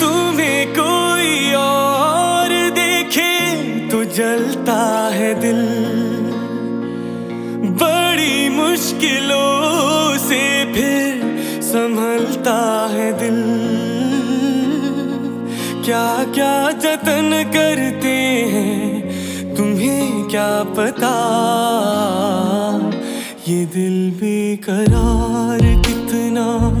तुम्हें कोई और देखे तो जलता है दिल। बड़ी मुश्किलों से फिर संभलता है दिल। क्या क्या जतन करते हैं, तुम्हें क्या पता? ये दिल बेकरार कितना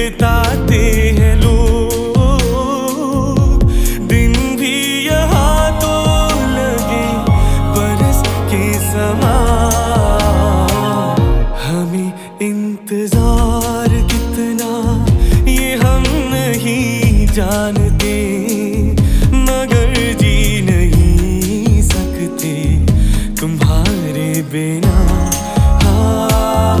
बिताते हैं लोग। दिन भी यहाँ तो लगे बरस के समान। हमें इंतज़ार कितना, ये हम नहीं जानते। मगर जी नहीं सकते तुम्हारे बिना। हाँ